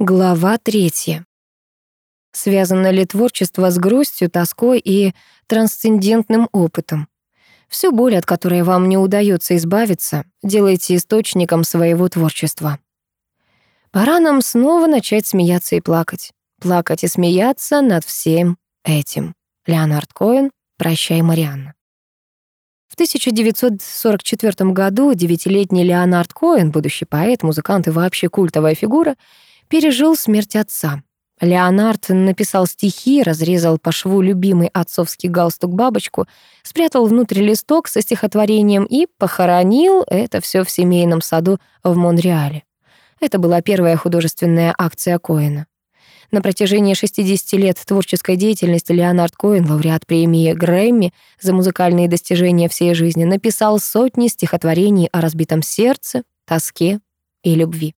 Глава третья. Связано ли творчество с грустью, тоской и трансцендентным опытом? Всю боль, от которой вам не удается избавиться, делайте источником своего творчества. Пора нам снова начать смеяться и плакать. Плакать и смеяться над всем этим. Леонард Коэн «Прощай, Марианна». В 1944 году девятилетний Леонард Коэн, будущий поэт, музыкант и вообще культовая фигура, пережил смерть отца. Леонард написал стихи, разрезал по шву любимый отцовский галстук-бабочку, спрятал внутрь листок со стихотворением и похоронил это все в семейном саду в Монреале. Это была первая художественная акция Коэна. На протяжении 60 лет творческой деятельности Леонард Коэн, лауреат премии Грэмми за музыкальные достижения всей жизни, написал сотни стихотворений о разбитом сердце, тоске и любви.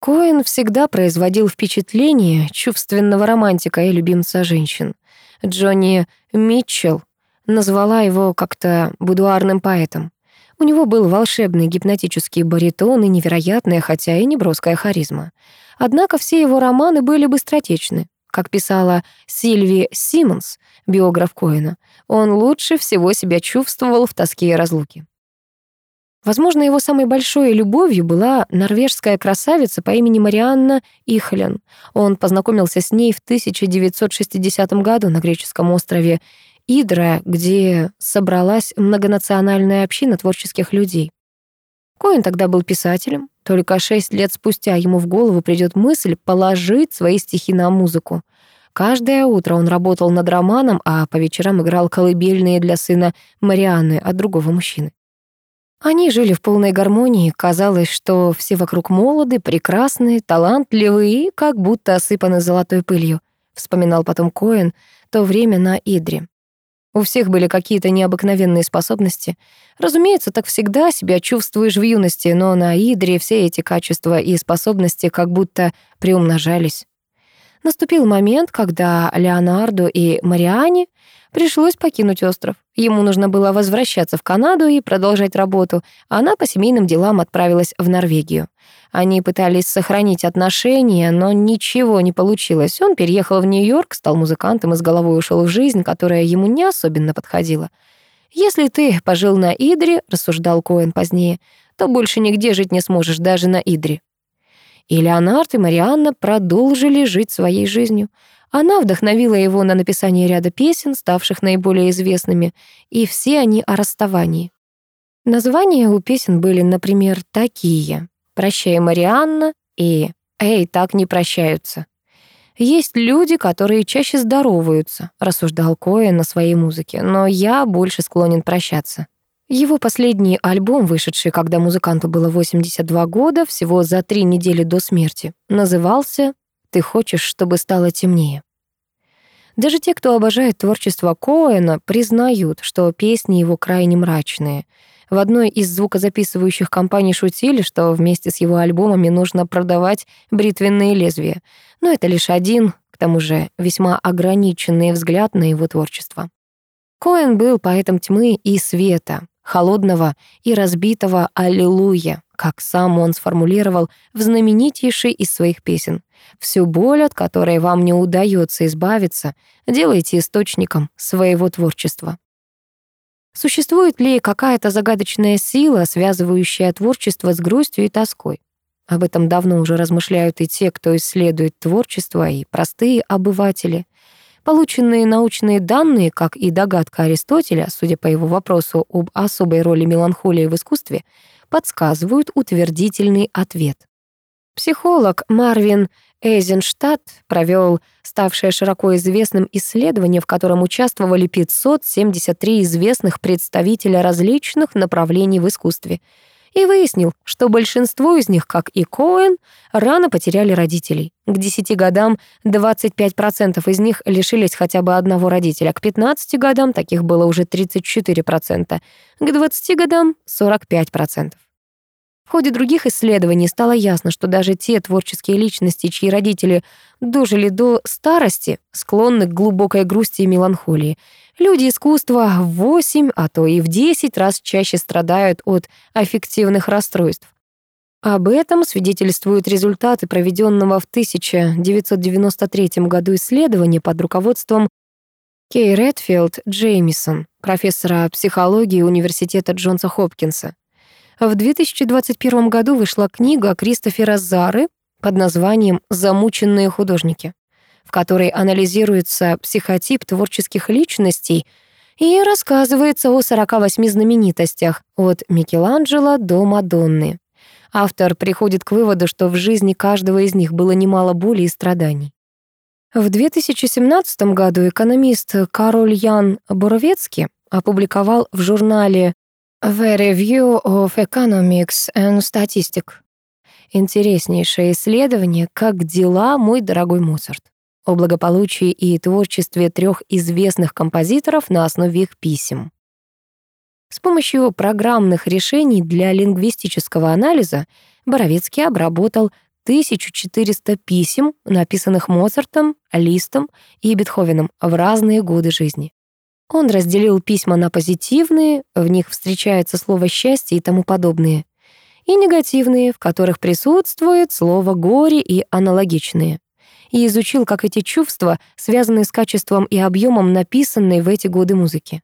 Коэн всегда производил впечатление чувственного романтика и любимца женщин. Джонни Митчелл назвала его как-то будуарным поэтом. У него был волшебный гипнотический баритон и невероятная, хотя и неброская харизма. Однако все его романы были быстротечны. Как писала Сильви Симмонс, биограф Коэна, он лучше всего себя чувствовал в тоске и разлуке. Возможно, его самой большой любовью была норвежская красавица по имени Марианна Ихлен. Он познакомился с ней в 1960 году на греческом острове Идра, где собралась многонациональная община творческих людей. Коэн тогда был писателем. Только шесть лет спустя ему в голову придет мысль положить свои стихи на музыку. Каждое утро он работал над романом, а по вечерам играл колыбельные для сына Марианны от другого мужчины. Они жили в полной гармонии, казалось, что все вокруг молоды, прекрасные, талантливые и как будто осыпаны золотой пылью, вспоминал потом Коэн то время на Идре. У всех были какие-то необыкновенные способности. Разумеется, так всегда себя чувствуешь в юности, но на Идре все эти качества и способности как будто приумножались. Наступил момент, когда Леонарду и Мариане пришлось покинуть остров. Ему нужно было возвращаться в Канаду и продолжать работу. Она по семейным делам отправилась в Норвегию. Они пытались сохранить отношения, но ничего не получилось. Он переехал в Нью-Йорк, стал музыкантом и с головой ушел в жизнь, которая ему не особенно подходила. «Если ты пожил на Идре», — рассуждал Коэн позднее, «то больше нигде жить не сможешь, даже на Идре». И Леонард и Марианна продолжили жить своей жизнью. Она вдохновила его на написание ряда песен, ставших наиболее известными, и все они о расставании. Названия у песен были, например, такие «Прощай, Марианна» и «Эй, так не прощаются». «Есть люди, которые чаще здороваются», — рассуждал Коэн на своей музыке, «но я больше склонен прощаться». Его последний альбом, вышедший, когда музыканту было 82 года, всего за три недели до смерти, назывался ты хочешь, чтобы стало темнее. Даже те, кто обожает творчество Коэна, признают, что песни его крайне мрачные. В одной из звукозаписывающих компаний шутили, что вместе с его альбомами нужно продавать бритвенные лезвия. Но это лишь один, к тому же, весьма ограниченный взгляд на его творчество. Коэн был поэтом тьмы и света, холодного и разбитого «Аллилуйя», как сам он сформулировал в знаменитейшей из своих песен. «Всю боль, от которой вам не удается избавиться, делайте источником своего творчества». Существует ли какая-то загадочная сила, связывающая творчество с грустью и тоской? Об этом давно уже размышляют и те, кто исследует творчество, и простые обыватели — Полученные научные данные, как и догадка Аристотеля, судя по его вопросу об особой роли меланхолии в искусстве, подсказывают утвердительный ответ. Психолог Марвин Эйзенштадт провел ставшее широко известным исследование, в котором участвовали 573 известных представителя различных направлений в искусстве — и выяснил, что большинство из них, как и Коэн, рано потеряли родителей. К 10 годам 25% из них лишились хотя бы одного родителя, к 15 годам таких было уже 34%, к 20 годам — 45%. В ходе других исследований стало ясно, что даже те творческие личности, чьи родители дожили до старости, склонны к глубокой грусти и меланхолии. Люди искусства в 8, а то и в 10 раз чаще страдают от аффективных расстройств. Об этом свидетельствуют результаты проведенного в 1993 году исследования под руководством Кей Редфилд Джеймисон, профессора психологии Университета Джонса Хопкинса. В 2021 году вышла книга Кристофера Зары под названием «Замученные художники», в которой анализируется психотип творческих личностей и рассказывается о 48 знаменитостях от Микеланджело до Мадонны. Автор приходит к выводу, что в жизни каждого из них было немало боли и страданий. В 2017 году экономист Кароль Ян Боровецкий опубликовал в журнале The Review of Economics and Statistics. Интереснейшее исследование «Как дела, мой дорогой Моцарт?» О благополучии и творчестве трех известных композиторов на основе их писем. С помощью программных решений для лингвистического анализа Боровицкий обработал 1400 писем, написанных Моцартом, Листом и Бетховеном в разные годы жизни. Он разделил письма на позитивные, в них встречается слово «счастье» и тому подобные, и негативные, в которых присутствует слово «горе» и аналогичные. И изучил, как эти чувства связаны с качеством и объемом написанной в эти годы музыки.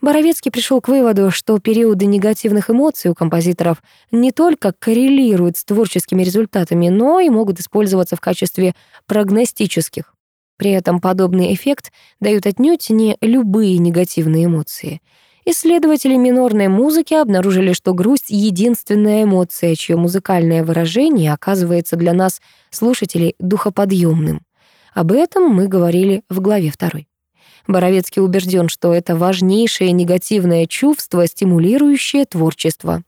Боровецкий пришел к выводу, что периоды негативных эмоций у композиторов не только коррелируют с творческими результатами, но и могут использоваться в качестве прогностических. При этом подобный эффект дают отнюдь не любые негативные эмоции. Исследователи минорной музыки обнаружили, что грусть — единственная эмоция, чье музыкальное выражение оказывается для нас, слушателей, духоподъемным. Об этом мы говорили в главе 2. Боровецкий убежден, что это важнейшее негативное чувство, стимулирующее творчество.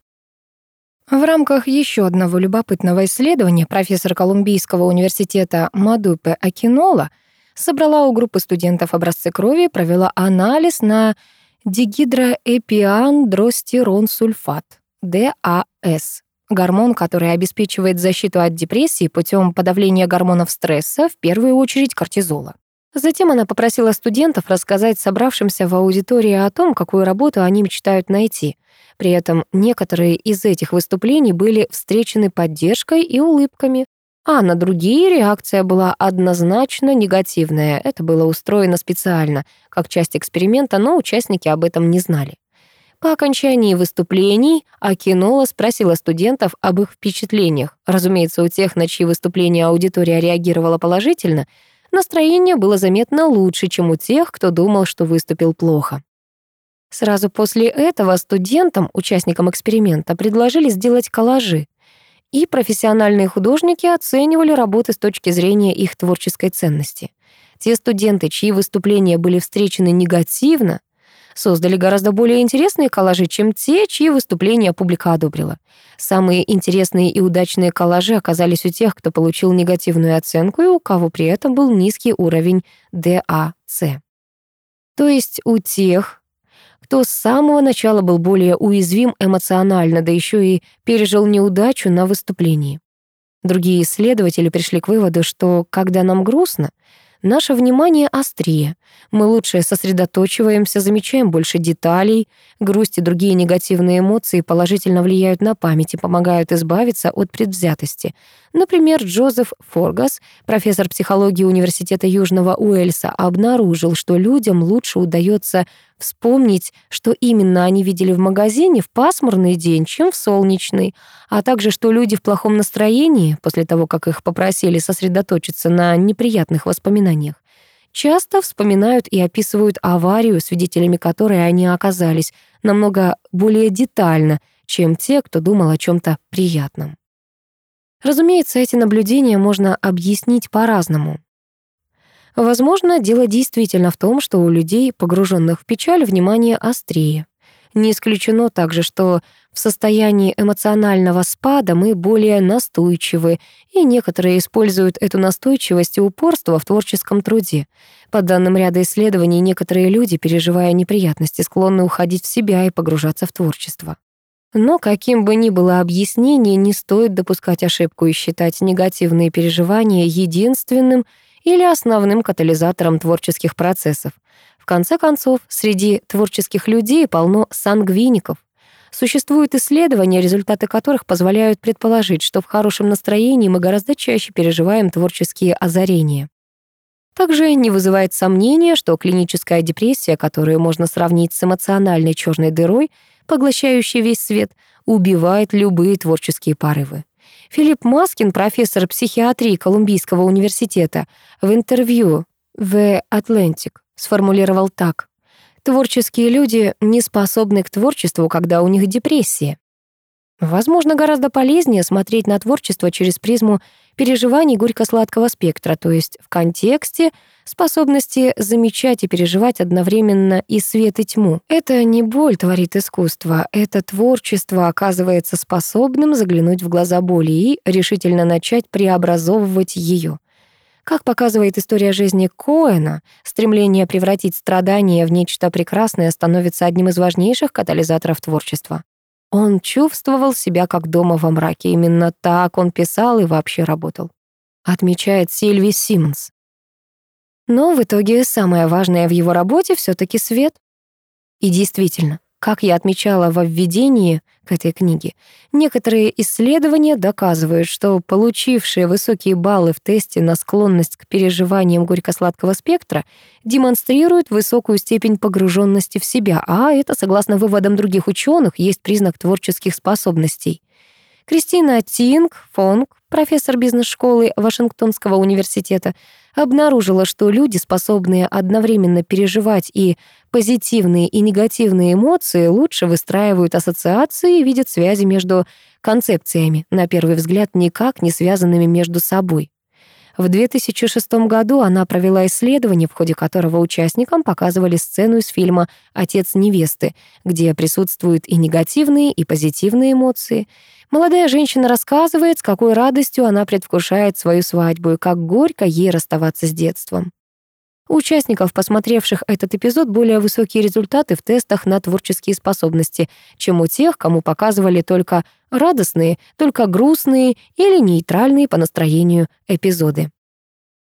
В рамках еще одного любопытного исследования профессор Колумбийского университета Мадупе Акинола — собрала у группы студентов образцы крови и провела анализ на дигидроэпиандростеронсульфат, ДАС, гормон, который обеспечивает защиту от депрессии путем подавления гормонов стресса, в первую очередь кортизола. Затем она попросила студентов рассказать собравшимся в аудитории о том, какую работу они мечтают найти. При этом некоторые из этих выступлений были встречены поддержкой и улыбками, а на другие реакция была однозначно негативная. Это было устроено специально, как часть эксперимента, но участники об этом не знали. По окончании выступлений Акинола спросила студентов об их впечатлениях. Разумеется, у тех, на чьи выступления аудитория реагировала положительно, настроение было заметно лучше, чем у тех, кто думал, что выступил плохо. Сразу после этого студентам, участникам эксперимента, предложили сделать коллажи и профессиональные художники оценивали работы с точки зрения их творческой ценности. Те студенты, чьи выступления были встречены негативно, создали гораздо более интересные коллажи, чем те, чьи выступления публика одобрила. Самые интересные и удачные коллажи оказались у тех, кто получил негативную оценку и у кого при этом был низкий уровень ДАЦ. То есть у тех, кто с самого начала был более уязвим эмоционально, да еще и пережил неудачу на выступлении. Другие исследователи пришли к выводу, что когда нам грустно, Наше внимание острее. Мы лучше сосредоточиваемся, замечаем больше деталей. Грусть и другие негативные эмоции положительно влияют на память и помогают избавиться от предвзятости. Например, Джозеф Форгас, профессор психологии Университета Южного Уэльса, обнаружил, что людям лучше удается вспомнить, что именно они видели в магазине в пасмурный день, чем в солнечный, а также что люди в плохом настроении, после того, как их попросили сосредоточиться на неприятных воспоминаниях, часто вспоминают и описывают аварию, свидетелями которой они оказались, намного более детально, чем те, кто думал о чем то приятном. Разумеется, эти наблюдения можно объяснить по-разному. Возможно, дело действительно в том, что у людей, погруженных в печаль, внимание острее. Не исключено также, что в состоянии эмоционального спада мы более настойчивы, и некоторые используют эту настойчивость и упорство в творческом труде. По данным ряда исследований, некоторые люди, переживая неприятности, склонны уходить в себя и погружаться в творчество. Но каким бы ни было объяснение, не стоит допускать ошибку и считать негативные переживания единственным или основным катализатором творческих процессов. В конце концов, среди творческих людей полно сангвиников. Существуют исследования, результаты которых позволяют предположить, что в хорошем настроении мы гораздо чаще переживаем творческие озарения. Также не вызывает сомнения, что клиническая депрессия, которую можно сравнить с эмоциональной черной дырой, поглощающей весь свет, убивает любые творческие порывы. Филипп Маскин, профессор психиатрии Колумбийского университета, в интервью в Atlantic сформулировал так. Творческие люди не способны к творчеству, когда у них депрессия. Возможно, гораздо полезнее смотреть на творчество через призму переживаний горько-сладкого спектра, то есть в контексте способности замечать и переживать одновременно и свет, и тьму. Это не боль творит искусство, это творчество оказывается способным заглянуть в глаза боли и решительно начать преобразовывать ее. Как показывает история жизни Коэна, стремление превратить страдания в нечто прекрасное становится одним из важнейших катализаторов творчества. Он чувствовал себя как дома во мраке. Именно так он писал и вообще работал. Отмечает Сильви Симмонс. Но в итоге самое важное в его работе все таки свет. И действительно, как я отмечала во введении к этой книге, некоторые исследования доказывают, что получившие высокие баллы в тесте на склонность к переживаниям горько-сладкого спектра демонстрируют высокую степень погруженности в себя, а это, согласно выводам других ученых, есть признак творческих способностей. Кристина Тинг, Фонг, профессор бизнес-школы Вашингтонского университета, обнаружила, что люди, способные одновременно переживать и позитивные, и негативные эмоции, лучше выстраивают ассоциации и видят связи между концепциями, на первый взгляд никак не связанными между собой. В 2006 году она провела исследование, в ходе которого участникам показывали сцену из фильма «Отец невесты», где присутствуют и негативные, и позитивные эмоции. Молодая женщина рассказывает, с какой радостью она предвкушает свою свадьбу и как горько ей расставаться с детством. У участников, посмотревших этот эпизод, более высокие результаты в тестах на творческие способности, чем у тех, кому показывали только радостные, только грустные или нейтральные по настроению эпизоды.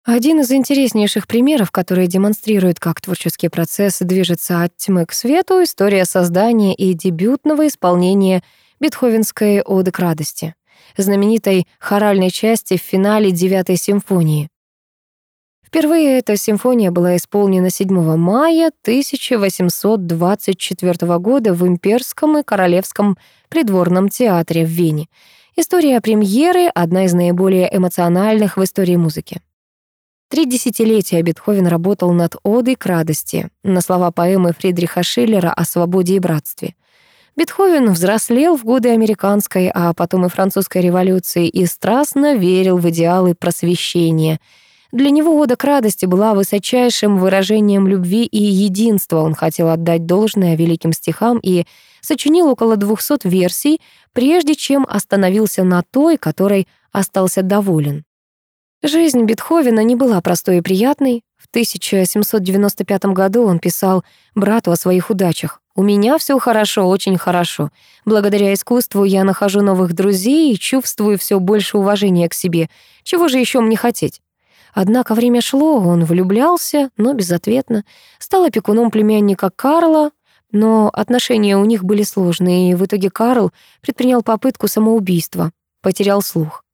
Один из интереснейших примеров, который демонстрирует, как творческий процесс движется от тьмы к свету, история создания и дебютного исполнения Бетховенской оды к радости, знаменитой хоральной части в финале девятой симфонии. Впервые эта симфония была исполнена 7 мая 1824 года в Имперском и Королевском придворном театре в Вене. История премьеры — одна из наиболее эмоциональных в истории музыки. Три десятилетия Бетховен работал над «Одой к радости» на слова поэмы Фридриха Шиллера о свободе и братстве. Бетховен взрослел в годы американской, а потом и французской революции и страстно верил в идеалы просвещения. Для него «Ода к радости» была высочайшим выражением любви и единства. Он хотел отдать должное великим стихам и сочинил около 200 версий, прежде чем остановился на той, которой остался доволен. Жизнь Бетховена не была простой и приятной. В 1795 году он писал брату о своих удачах. «У меня все хорошо, очень хорошо. Благодаря искусству я нахожу новых друзей и чувствую все больше уважения к себе. Чего же еще мне хотеть?» Однако время шло, он влюблялся, но безответно. Стал опекуном племянника Карла, но отношения у них были сложные, и в итоге Карл предпринял попытку самоубийства, потерял слух.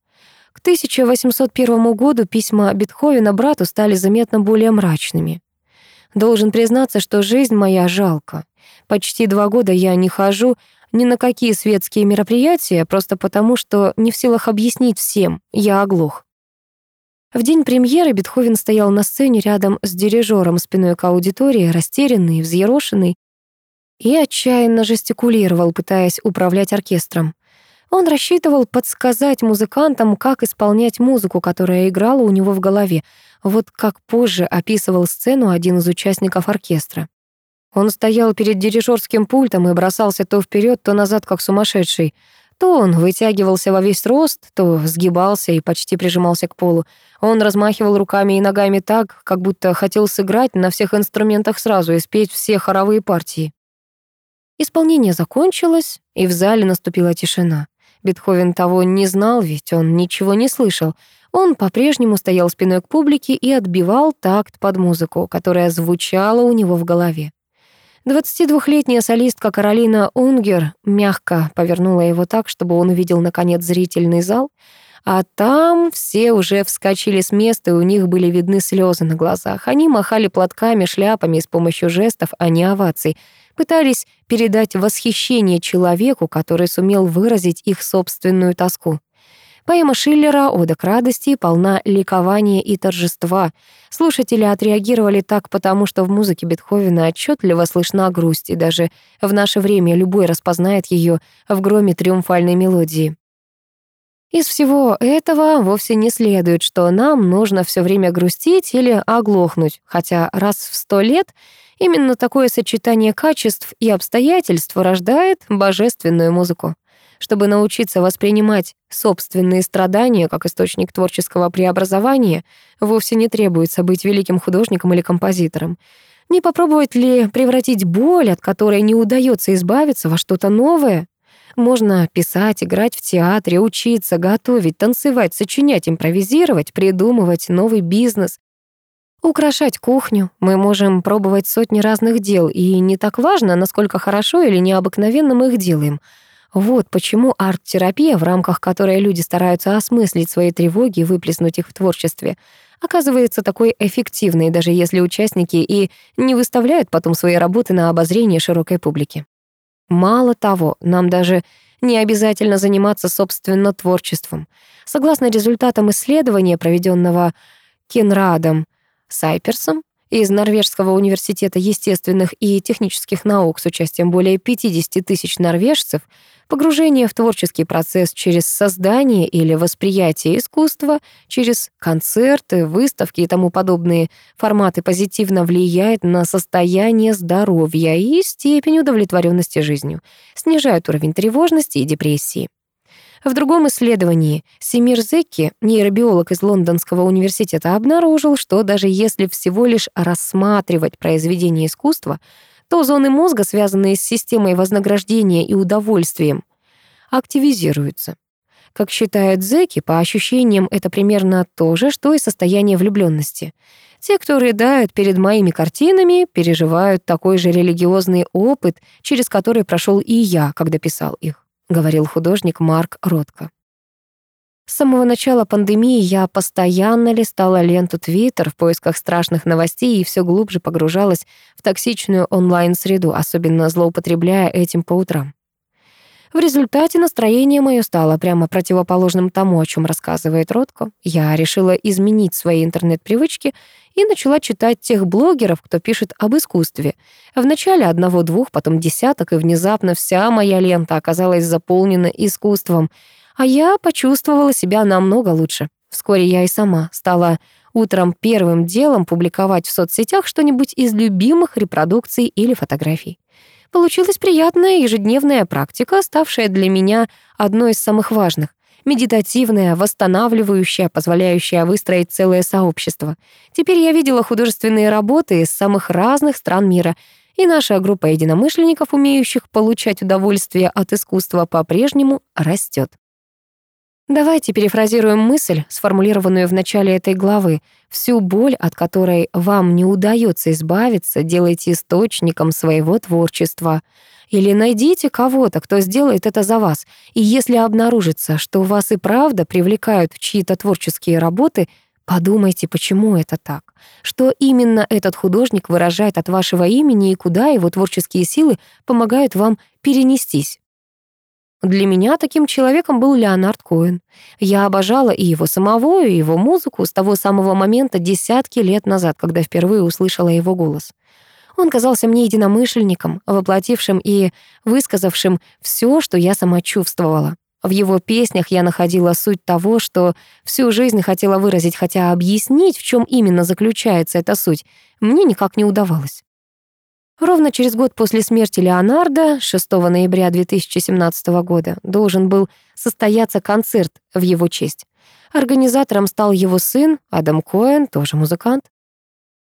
К 1801 году письма Бетховена брату стали заметно более мрачными. «Должен признаться, что жизнь моя жалко. Почти два года я не хожу ни на какие светские мероприятия, просто потому, что не в силах объяснить всем, я оглох. В день премьеры Бетховен стоял на сцене рядом с дирижером спиной к аудитории, растерянный, взъерошенный, и отчаянно жестикулировал, пытаясь управлять оркестром. Он рассчитывал подсказать музыкантам, как исполнять музыку, которая играла у него в голове, вот как позже описывал сцену один из участников оркестра. Он стоял перед дирижерским пультом и бросался то вперед, то назад, как сумасшедший. То он вытягивался во весь рост, то сгибался и почти прижимался к полу. Он размахивал руками и ногами так, как будто хотел сыграть на всех инструментах сразу и спеть все хоровые партии. Исполнение закончилось, и в зале наступила тишина. Бетховен того не знал, ведь он ничего не слышал. Он по-прежнему стоял спиной к публике и отбивал такт под музыку, которая звучала у него в голове. 22-летняя солистка Каролина Унгер мягко повернула его так, чтобы он увидел, наконец, зрительный зал, а там все уже вскочили с места, и у них были видны слезы на глазах. Они махали платками, шляпами с помощью жестов, а не оваций, пытались передать восхищение человеку, который сумел выразить их собственную тоску. Поэма Шиллера «Ода к радости» полна ликования и торжества. Слушатели отреагировали так потому, что в музыке Бетховена отчетливо слышна грусть, и даже в наше время любой распознает ее в громе триумфальной мелодии. Из всего этого вовсе не следует, что нам нужно все время грустить или оглохнуть, хотя раз в сто лет именно такое сочетание качеств и обстоятельств рождает божественную музыку. Чтобы научиться воспринимать собственные страдания как источник творческого преобразования, вовсе не требуется быть великим художником или композитором. Не попробовать ли превратить боль, от которой не удается избавиться, во что-то новое? Можно писать, играть в театре, учиться, готовить, танцевать, сочинять, импровизировать, придумывать новый бизнес, украшать кухню. Мы можем пробовать сотни разных дел, и не так важно, насколько хорошо или необыкновенно мы их делаем — вот почему арт-терапия, в рамках которой люди стараются осмыслить свои тревоги и выплеснуть их в творчестве, оказывается такой эффективной, даже если участники и не выставляют потом свои работы на обозрение широкой публики. Мало того, нам даже не обязательно заниматься собственно творчеством. Согласно результатам исследования, проведенного Кенрадом Сайперсом, из Норвежского университета естественных и технических наук с участием более 50 тысяч норвежцев, погружение в творческий процесс через создание или восприятие искусства, через концерты, выставки и тому подобные форматы позитивно влияет на состояние здоровья и степень удовлетворенности жизнью, снижает уровень тревожности и депрессии. В другом исследовании Семир Зекки, нейробиолог из Лондонского университета, обнаружил, что даже если всего лишь рассматривать произведение искусства, то зоны мозга, связанные с системой вознаграждения и удовольствием, активизируются. Как считают Зеки, по ощущениям это примерно то же, что и состояние влюбленности. Те, кто рыдают перед моими картинами, переживают такой же религиозный опыт, через который прошел и я, когда писал их. — говорил художник Марк Ротко. С самого начала пандемии я постоянно листала ленту Твиттер в поисках страшных новостей и все глубже погружалась в токсичную онлайн-среду, особенно злоупотребляя этим по утрам. В результате настроение мое стало прямо противоположным тому, о чем рассказывает Ротко. Я решила изменить свои интернет-привычки и начала читать тех блогеров, кто пишет об искусстве. Вначале одного-двух, потом десяток, и внезапно вся моя лента оказалась заполнена искусством, а я почувствовала себя намного лучше. Вскоре я и сама стала утром первым делом публиковать в соцсетях что-нибудь из любимых репродукций или фотографий. Получилась приятная ежедневная практика, ставшая для меня одной из самых важных. Медитативная, восстанавливающая, позволяющая выстроить целое сообщество. Теперь я видела художественные работы из самых разных стран мира, и наша группа единомышленников, умеющих получать удовольствие от искусства, по-прежнему растет. Давайте перефразируем мысль, сформулированную в начале этой главы. Всю боль, от которой вам не удается избавиться, делайте источником своего творчества. Или найдите кого-то, кто сделает это за вас. И если обнаружится, что вас и правда привлекают в чьи-то творческие работы, подумайте, почему это так. Что именно этот художник выражает от вашего имени и куда его творческие силы помогают вам перенестись. Для меня таким человеком был Леонард Коэн. Я обожала и его самого, и его музыку с того самого момента десятки лет назад, когда впервые услышала его голос. Он казался мне единомышленником, воплотившим и высказавшим все, что я сама чувствовала. В его песнях я находила суть того, что всю жизнь хотела выразить, хотя объяснить, в чем именно заключается эта суть, мне никак не удавалось. Ровно через год после смерти Леонардо, 6 ноября 2017 года, должен был состояться концерт в его честь. Организатором стал его сын, Адам Коэн, тоже музыкант.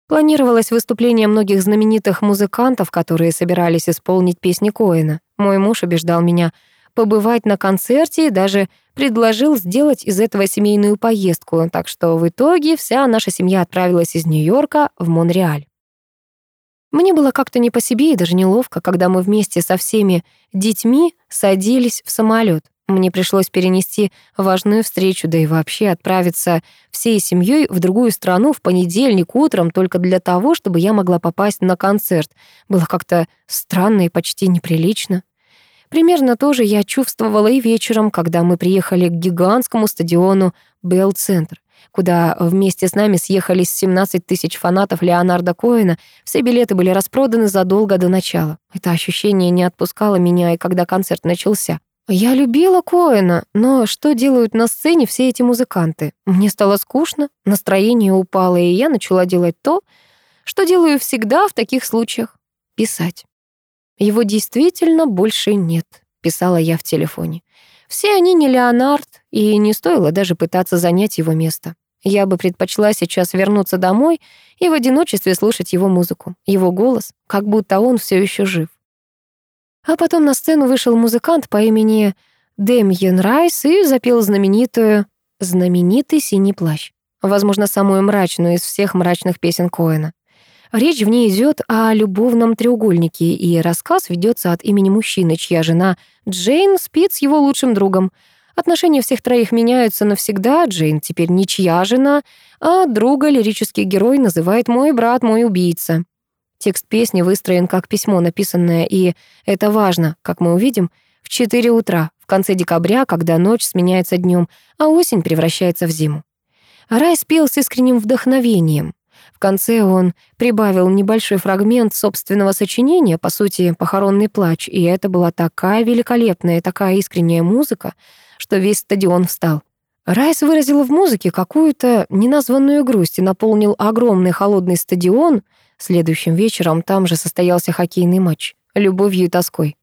Планировалось выступление многих знаменитых музыкантов, которые собирались исполнить песни Коэна. Мой муж убеждал меня побывать на концерте и даже предложил сделать из этого семейную поездку, так что в итоге вся наша семья отправилась из Нью-Йорка в Монреаль. Мне было как-то не по себе и даже неловко, когда мы вместе со всеми детьми садились в самолет. Мне пришлось перенести важную встречу, да и вообще отправиться всей семьей в другую страну в понедельник утром только для того, чтобы я могла попасть на концерт. Было как-то странно и почти неприлично. Примерно то же я чувствовала и вечером, когда мы приехали к гигантскому стадиону Белл-центр, куда вместе с нами съехались 17 тысяч фанатов Леонарда Коэна. Все билеты были распроданы задолго до начала. Это ощущение не отпускало меня, и когда концерт начался. Я любила Коэна, но что делают на сцене все эти музыканты? Мне стало скучно, настроение упало, и я начала делать то, что делаю всегда в таких случаях — писать. Его действительно больше нет, писала я в телефоне. Все они не Леонард, и не стоило даже пытаться занять его место. Я бы предпочла сейчас вернуться домой и в одиночестве слушать его музыку, его голос, как будто он все еще жив. А потом на сцену вышел музыкант по имени Демьен Райс и запел знаменитую «Знаменитый синий плащ». Возможно, самую мрачную из всех мрачных песен Коэна. Речь в ней идет о любовном треугольнике, и рассказ ведется от имени мужчины, чья жена Джейн спит с его лучшим другом. Отношения всех троих меняются навсегда. Джейн теперь не чья жена, а друга лирический герой называет «мой брат, мой убийца». Текст песни выстроен как письмо, написанное, и это важно, как мы увидим, в 4 утра, в конце декабря, когда ночь сменяется днем, а осень превращается в зиму. Рай спел с искренним вдохновением. В конце он прибавил небольшой фрагмент собственного сочинения, по сути, похоронный плач, и это была такая великолепная, такая искренняя музыка, что весь стадион встал. Райс выразил в музыке какую-то неназванную грусть и наполнил огромный холодный стадион — Следующим вечером там же состоялся хоккейный матч. Любовью и тоской.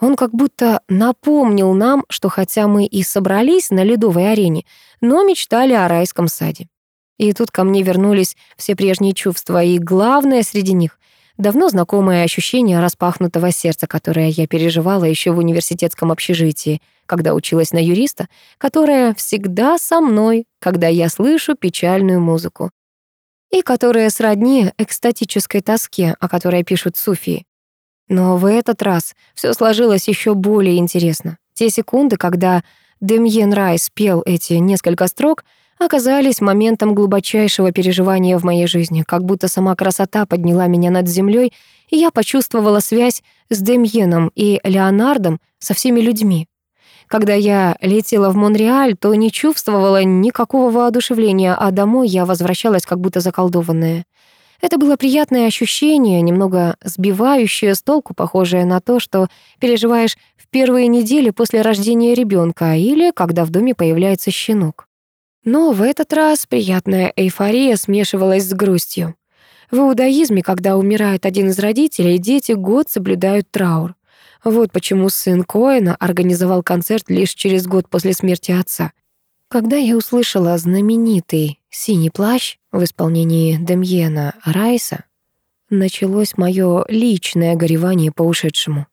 Он как будто напомнил нам, что хотя мы и собрались на ледовой арене, но мечтали о райском саде. И тут ко мне вернулись все прежние чувства, и главное среди них — давно знакомое ощущение распахнутого сердца, которое я переживала еще в университетском общежитии, когда училась на юриста, которое всегда со мной, когда я слышу печальную музыку и которая сродни экстатической тоске, о которой пишут суфии. Но в этот раз все сложилось еще более интересно. Те секунды, когда Демьен Райс пел эти несколько строк, оказались моментом глубочайшего переживания в моей жизни, как будто сама красота подняла меня над землей, и я почувствовала связь с Демьеном и Леонардом со всеми людьми. Когда я летела в Монреаль, то не чувствовала никакого воодушевления, а домой я возвращалась как будто заколдованная. Это было приятное ощущение, немного сбивающее с толку, похожее на то, что переживаешь в первые недели после рождения ребенка или когда в доме появляется щенок. Но в этот раз приятная эйфория смешивалась с грустью. В иудаизме, когда умирает один из родителей, дети год соблюдают траур. Вот почему сын Коэна организовал концерт лишь через год после смерти отца. Когда я услышала знаменитый «Синий плащ» в исполнении Демьена Райса, началось мое личное горевание по ушедшему.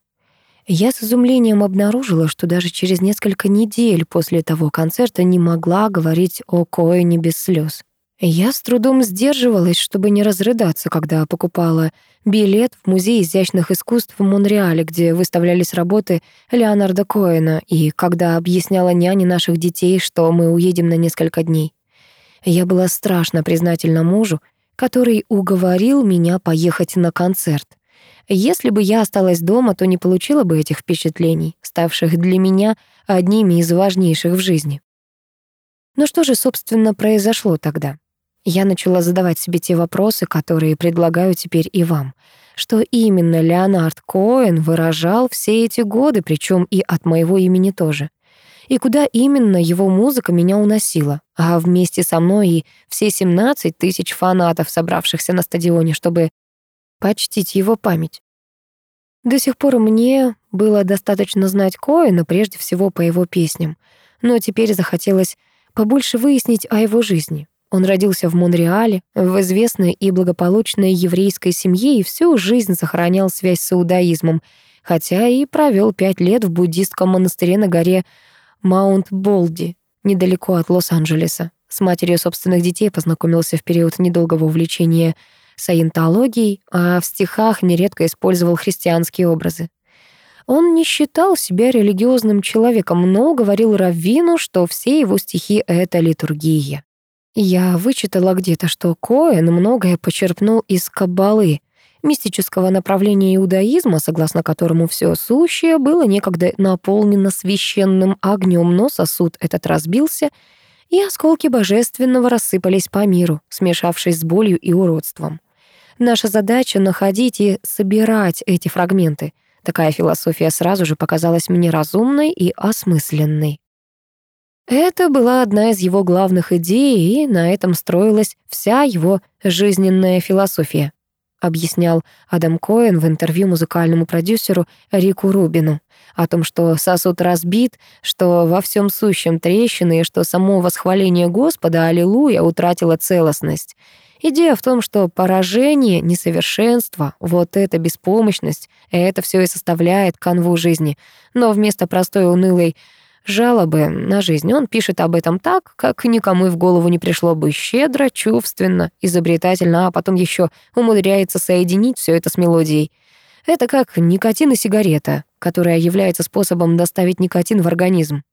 Я с изумлением обнаружила, что даже через несколько недель после того концерта не могла говорить о Коэне без слез. Я с трудом сдерживалась, чтобы не разрыдаться, когда покупала билет в Музей изящных искусств в Монреале, где выставлялись работы Леонарда Коэна, и когда объясняла няне наших детей, что мы уедем на несколько дней. Я была страшно признательна мужу, который уговорил меня поехать на концерт. Если бы я осталась дома, то не получила бы этих впечатлений, ставших для меня одними из важнейших в жизни. Но что же, собственно, произошло тогда? Я начала задавать себе те вопросы, которые предлагаю теперь и вам. Что именно Леонард Коэн выражал все эти годы, причем и от моего имени тоже. И куда именно его музыка меня уносила, а вместе со мной и все 17 тысяч фанатов, собравшихся на стадионе, чтобы почтить его память. До сих пор мне было достаточно знать Коэна, прежде всего по его песням, но теперь захотелось побольше выяснить о его жизни. Он родился в Монреале, в известной и благополучной еврейской семье и всю жизнь сохранял связь с иудаизмом, хотя и провел пять лет в буддистском монастыре на горе Маунт-Болди, недалеко от Лос-Анджелеса. С матерью собственных детей познакомился в период недолгого увлечения саентологией, а в стихах нередко использовал христианские образы. Он не считал себя религиозным человеком, но говорил Раввину, что все его стихи — это литургия. Я вычитала где-то, что Коэн многое почерпнул из Каббалы, мистического направления иудаизма, согласно которому все сущее было некогда наполнено священным огнем, но сосуд этот разбился, и осколки божественного рассыпались по миру, смешавшись с болью и уродством. Наша задача — находить и собирать эти фрагменты. Такая философия сразу же показалась мне разумной и осмысленной. Это была одна из его главных идей, и на этом строилась вся его жизненная философия объяснял Адам Коэн в интервью музыкальному продюсеру Рику Рубину о том, что сосуд разбит, что во всем сущем трещины и что само восхваление Господа, аллилуйя, утратило целостность. Идея в том, что поражение, несовершенство, вот эта беспомощность, это все и составляет канву жизни. Но вместо простой унылой жалобы на жизнь. Он пишет об этом так, как никому и в голову не пришло бы щедро, чувственно, изобретательно, а потом еще умудряется соединить все это с мелодией. Это как никотин и сигарета, которая является способом доставить никотин в организм.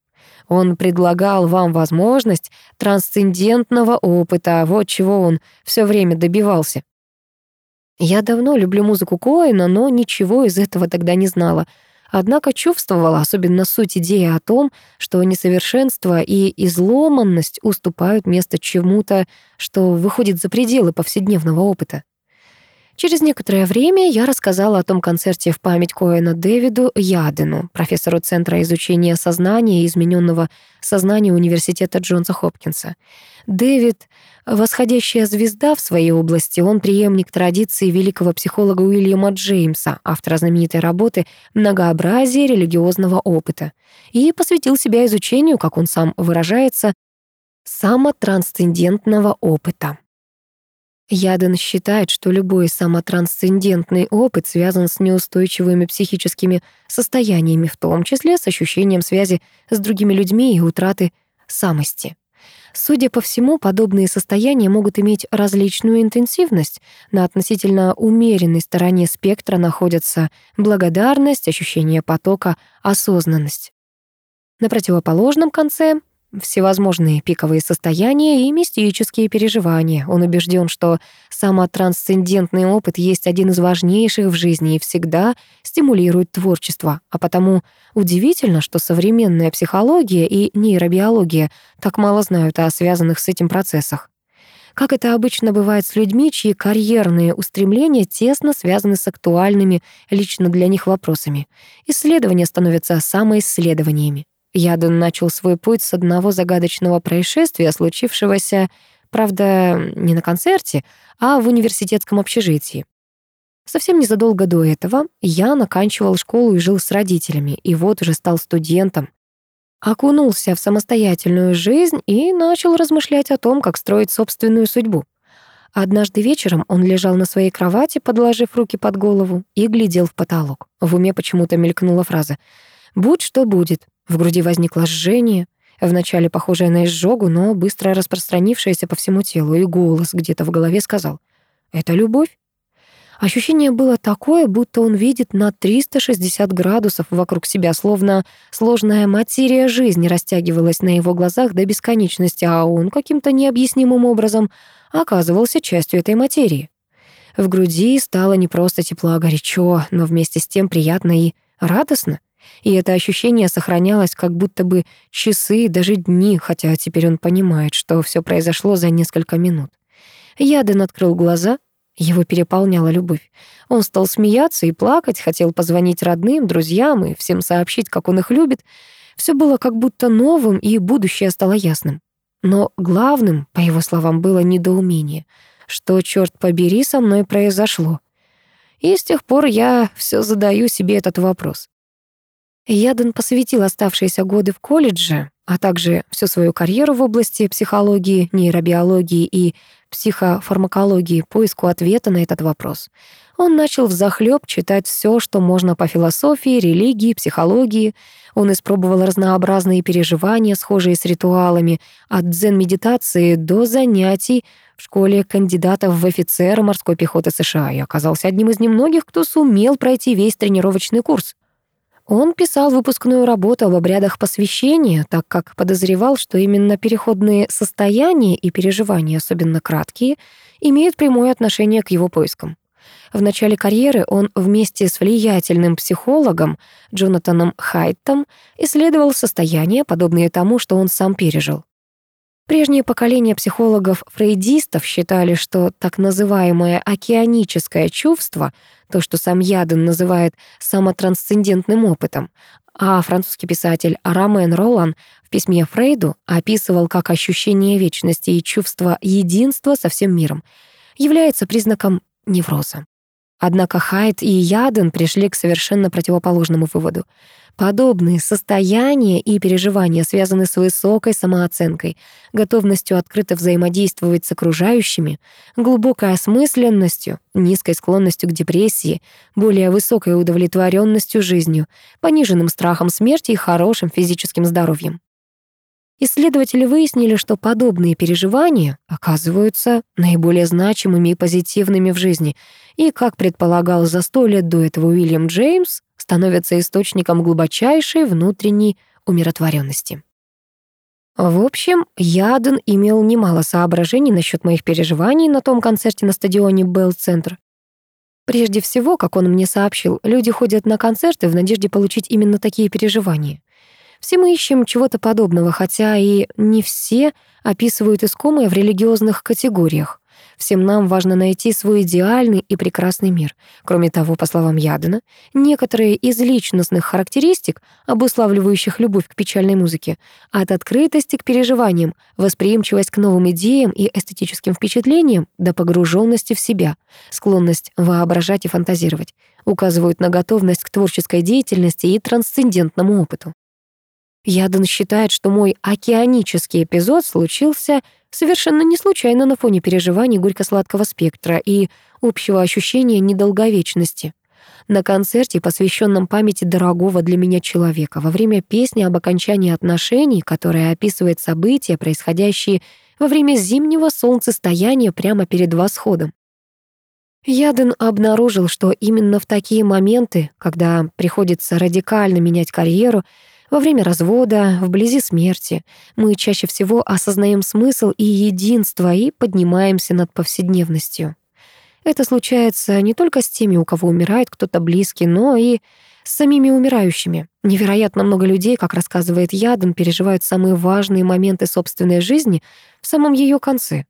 Он предлагал вам возможность трансцендентного опыта, вот чего он все время добивался. Я давно люблю музыку Коэна, но ничего из этого тогда не знала — Однако чувствовала особенно суть идеи о том, что несовершенство и изломанность уступают место чему-то, что выходит за пределы повседневного опыта. Через некоторое время я рассказала о том концерте в память Коэна Дэвиду Ядену, профессору Центра изучения сознания и измененного сознания Университета Джонса Хопкинса. Дэвид — восходящая звезда в своей области, он преемник традиции великого психолога Уильяма Джеймса, автора знаменитой работы «Многообразие религиозного опыта», и посвятил себя изучению, как он сам выражается, самотрансцендентного опыта. Яден считает, что любой самотрансцендентный опыт связан с неустойчивыми психическими состояниями, в том числе с ощущением связи с другими людьми и утраты самости. Судя по всему, подобные состояния могут иметь различную интенсивность. На относительно умеренной стороне спектра находятся благодарность, ощущение потока, осознанность. На противоположном конце всевозможные пиковые состояния и мистические переживания. Он убежден, что самотрансцендентный опыт есть один из важнейших в жизни и всегда стимулирует творчество. А потому удивительно, что современная психология и нейробиология так мало знают о связанных с этим процессах. Как это обычно бывает с людьми, чьи карьерные устремления тесно связаны с актуальными лично для них вопросами. Исследования становятся самоисследованиями. Яден начал свой путь с одного загадочного происшествия, случившегося, правда, не на концерте, а в университетском общежитии. Совсем незадолго до этого я оканчивал школу и жил с родителями, и вот уже стал студентом. Окунулся в самостоятельную жизнь и начал размышлять о том, как строить собственную судьбу. Однажды вечером он лежал на своей кровати, подложив руки под голову, и глядел в потолок. В уме почему-то мелькнула фраза «Будь что будет, в груди возникло жжение, вначале похожее на изжогу, но быстро распространившееся по всему телу, и голос где-то в голове сказал «Это любовь?». Ощущение было такое, будто он видит на 360 градусов вокруг себя, словно сложная материя жизни растягивалась на его глазах до бесконечности, а он каким-то необъяснимым образом оказывался частью этой материи. В груди стало не просто тепло, а горячо, но вместе с тем приятно и радостно. И это ощущение сохранялось как будто бы часы, даже дни, хотя теперь он понимает, что все произошло за несколько минут. Яден открыл глаза, его переполняла любовь. Он стал смеяться и плакать, хотел позвонить родным, друзьям и всем сообщить, как он их любит. Все было как будто новым, и будущее стало ясным. Но главным, по его словам, было недоумение. Что, черт побери, со мной произошло? И с тех пор я все задаю себе этот вопрос. Яден посвятил оставшиеся годы в колледже, а также всю свою карьеру в области психологии, нейробиологии и психофармакологии поиску ответа на этот вопрос. Он начал взахлёб читать все, что можно по философии, религии, психологии. Он испробовал разнообразные переживания, схожие с ритуалами, от дзен-медитации до занятий в школе кандидатов в офицеры морской пехоты США и оказался одним из немногих, кто сумел пройти весь тренировочный курс. Он писал выпускную работу об обрядах посвящения, так как подозревал, что именно переходные состояния и переживания, особенно краткие, имеют прямое отношение к его поискам. В начале карьеры он вместе с влиятельным психологом Джонатаном Хайтом исследовал состояния, подобные тому, что он сам пережил. Прежнее поколение психологов-фрейдистов считали, что так называемое океаническое чувство, то, что сам Яден называет самотрансцендентным опытом, а французский писатель Ромен Ролан в письме Фрейду описывал как ощущение вечности и чувство единства со всем миром, является признаком невроза. Однако Хайт и Яден пришли к совершенно противоположному выводу. Подобные состояния и переживания связаны с высокой самооценкой, готовностью открыто взаимодействовать с окружающими, глубокой осмысленностью, низкой склонностью к депрессии, более высокой удовлетворенностью жизнью, пониженным страхом смерти и хорошим физическим здоровьем. Исследователи выяснили, что подобные переживания оказываются наиболее значимыми и позитивными в жизни, и, как предполагал за сто лет до этого Уильям Джеймс, становятся источником глубочайшей внутренней умиротворенности. В общем, Яден имел немало соображений насчет моих переживаний на том концерте на стадионе Белл-центр. Прежде всего, как он мне сообщил, люди ходят на концерты в надежде получить именно такие переживания. Все мы ищем чего-то подобного, хотя и не все описывают искомое в религиозных категориях. Всем нам важно найти свой идеальный и прекрасный мир. Кроме того, по словам Ядена, некоторые из личностных характеристик, обуславливающих любовь к печальной музыке, от открытости к переживаниям, восприимчивость к новым идеям и эстетическим впечатлениям до погруженности в себя, склонность воображать и фантазировать, указывают на готовность к творческой деятельности и трансцендентному опыту. Яден считает, что мой океанический эпизод случился совершенно не случайно на фоне переживаний горько-сладкого спектра и общего ощущения недолговечности. На концерте, посвященном памяти дорогого для меня человека, во время песни об окончании отношений, которая описывает события, происходящие во время зимнего солнцестояния прямо перед восходом. Яден обнаружил, что именно в такие моменты, когда приходится радикально менять карьеру, во время развода, вблизи смерти мы чаще всего осознаем смысл и единство и поднимаемся над повседневностью. Это случается не только с теми, у кого умирает кто-то близкий, но и с самими умирающими. Невероятно много людей, как рассказывает Яден, переживают самые важные моменты собственной жизни в самом ее конце.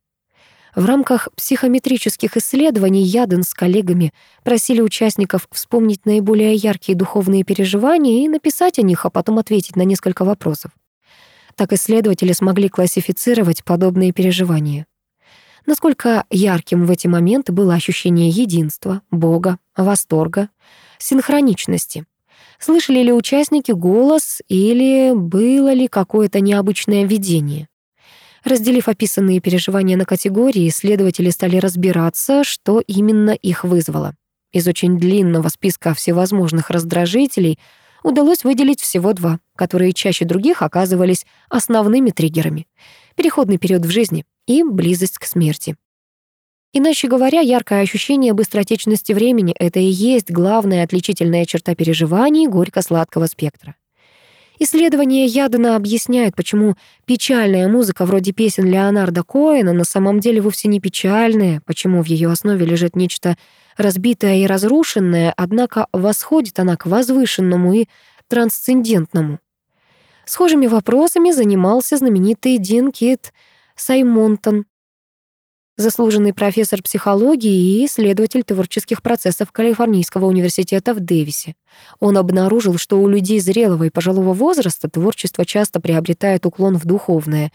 В рамках психометрических исследований Яден с коллегами просили участников вспомнить наиболее яркие духовные переживания и написать о них, а потом ответить на несколько вопросов. Так исследователи смогли классифицировать подобные переживания. Насколько ярким в эти моменты было ощущение единства, Бога, восторга, синхроничности. Слышали ли участники голос или было ли какое-то необычное видение? Разделив описанные переживания на категории, исследователи стали разбираться, что именно их вызвало. Из очень длинного списка всевозможных раздражителей удалось выделить всего два, которые чаще других оказывались основными триггерами. Переходный период в жизни и близость к смерти. Иначе говоря, яркое ощущение быстротечности времени — это и есть главная отличительная черта переживаний горько-сладкого спектра. Исследования Ядена объясняют, почему печальная музыка вроде песен Леонарда Коэна на самом деле вовсе не печальная, почему в ее основе лежит нечто разбитое и разрушенное, однако восходит она к возвышенному и трансцендентному. Схожими вопросами занимался знаменитый Дин Кит Саймонтон, заслуженный профессор психологии и исследователь творческих процессов Калифорнийского университета в Дэвисе. Он обнаружил, что у людей зрелого и пожилого возраста творчество часто приобретает уклон в духовное.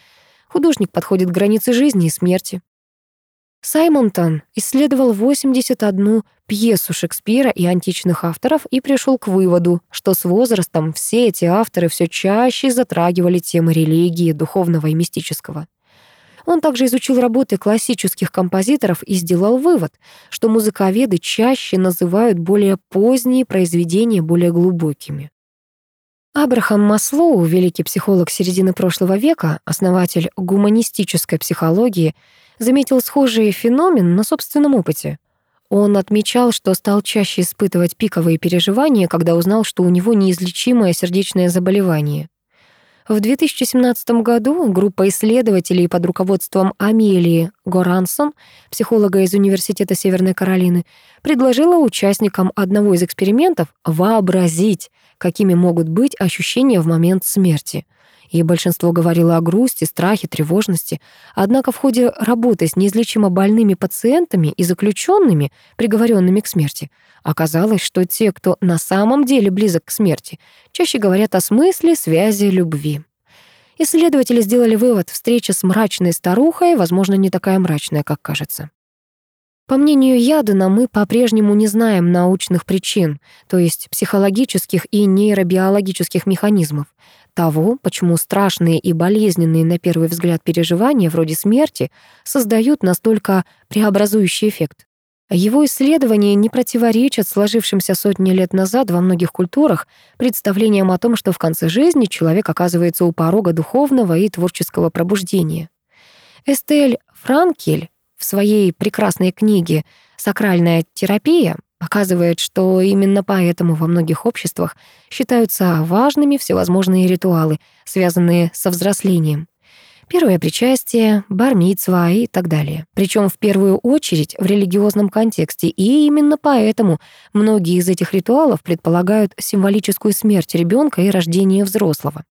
Художник подходит к границе жизни и смерти. Саймонтон исследовал 81 пьесу Шекспира и античных авторов и пришел к выводу, что с возрастом все эти авторы все чаще затрагивали темы религии, духовного и мистического. Он также изучил работы классических композиторов и сделал вывод, что музыковеды чаще называют более поздние произведения более глубокими. Абрахам Маслоу, великий психолог середины прошлого века, основатель гуманистической психологии, заметил схожий феномен на собственном опыте. Он отмечал, что стал чаще испытывать пиковые переживания, когда узнал, что у него неизлечимое сердечное заболевание. В 2017 году группа исследователей под руководством Амелии Горансон, психолога из Университета Северной Каролины, предложила участникам одного из экспериментов вообразить, какими могут быть ощущения в момент смерти. И большинство говорило о грусти, страхе, тревожности. Однако в ходе работы с неизлечимо больными пациентами и заключенными, приговоренными к смерти, оказалось, что те, кто на самом деле близок к смерти, чаще говорят о смысле, связи, любви. Исследователи сделали вывод, встреча с мрачной старухой, возможно, не такая мрачная, как кажется. По мнению Ядена, мы по-прежнему не знаем научных причин, то есть психологических и нейробиологических механизмов, того, почему страшные и болезненные на первый взгляд переживания вроде смерти создают настолько преобразующий эффект. Его исследования не противоречат сложившимся сотни лет назад во многих культурах представлениям о том, что в конце жизни человек оказывается у порога духовного и творческого пробуждения. Эстель Франкель в своей прекрасной книге «Сакральная терапия» показывает, что именно поэтому во многих обществах считаются важными всевозможные ритуалы, связанные со взрослением. Первое причастие, бармицва и так далее. Причем в первую очередь в религиозном контексте. И именно поэтому многие из этих ритуалов предполагают символическую смерть ребенка и рождение взрослого.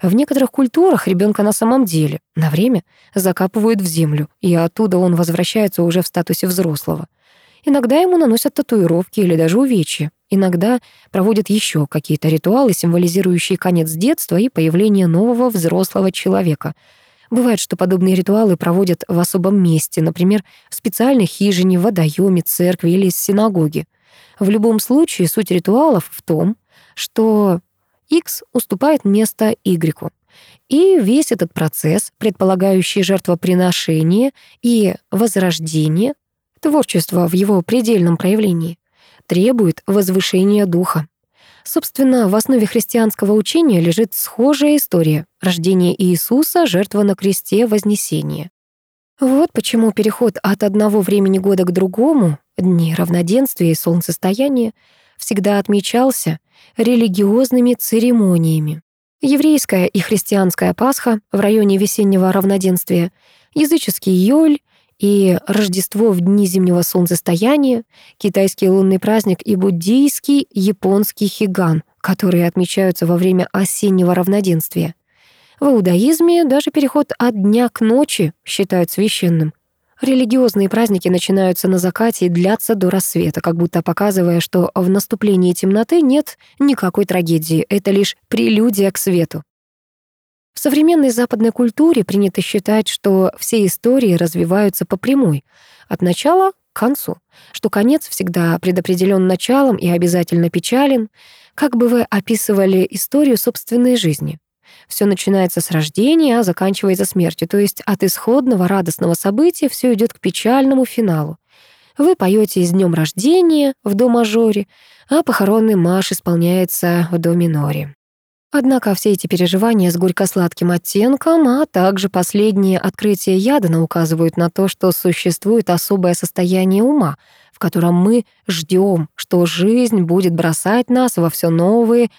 В некоторых культурах ребенка на самом деле на время закапывают в землю, и оттуда он возвращается уже в статусе взрослого. Иногда ему наносят татуировки или даже увечья. Иногда проводят еще какие-то ритуалы, символизирующие конец детства и появление нового взрослого человека. Бывает, что подобные ритуалы проводят в особом месте, например, в специальной хижине, водоеме, церкви или синагоге. В любом случае суть ритуалов в том, что X уступает место Y. И весь этот процесс, предполагающий жертвоприношение и возрождение, творчество в его предельном проявлении, требует возвышения духа. Собственно, в основе христианского учения лежит схожая история — рождение Иисуса, жертва на кресте, вознесение. Вот почему переход от одного времени года к другому, дни равноденствия и солнцестояния, всегда отмечался религиозными церемониями. Еврейская и христианская Пасха в районе весеннего равноденствия, языческий Йоль и Рождество в дни зимнего солнцестояния, китайский лунный праздник и буддийский японский хиган, которые отмечаются во время осеннего равноденствия. В иудаизме даже переход от дня к ночи считают священным. Религиозные праздники начинаются на закате и длятся до рассвета, как будто показывая, что в наступлении темноты нет никакой трагедии, это лишь прелюдия к свету. В современной западной культуре принято считать, что все истории развиваются по прямой, от начала к концу, что конец всегда предопределен началом и обязательно печален, как бы вы описывали историю собственной жизни. Все начинается с рождения, а заканчивается смертью, то есть от исходного радостного события все идет к печальному финалу. Вы поете с днем рождения в до мажоре, а похоронный марш исполняется в до миноре. Однако все эти переживания с горько-сладким оттенком, а также последние открытия Ядана указывают на то, что существует особое состояние ума, в котором мы ждем, что жизнь будет бросать нас во все новые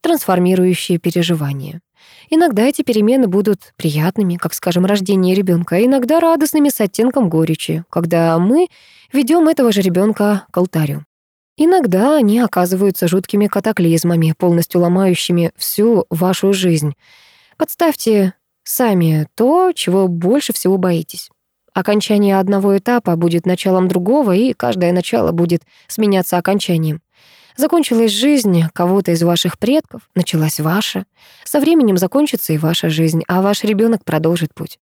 трансформирующие переживания. Иногда эти перемены будут приятными, как, скажем, рождение ребенка, а иногда радостными с оттенком горечи, когда мы ведем этого же ребенка к алтарю. Иногда они оказываются жуткими катаклизмами, полностью ломающими всю вашу жизнь. Подставьте сами то, чего больше всего боитесь. Окончание одного этапа будет началом другого, и каждое начало будет сменяться окончанием. Закончилась жизнь кого-то из ваших предков, началась ваша. Со временем закончится и ваша жизнь, а ваш ребенок продолжит путь.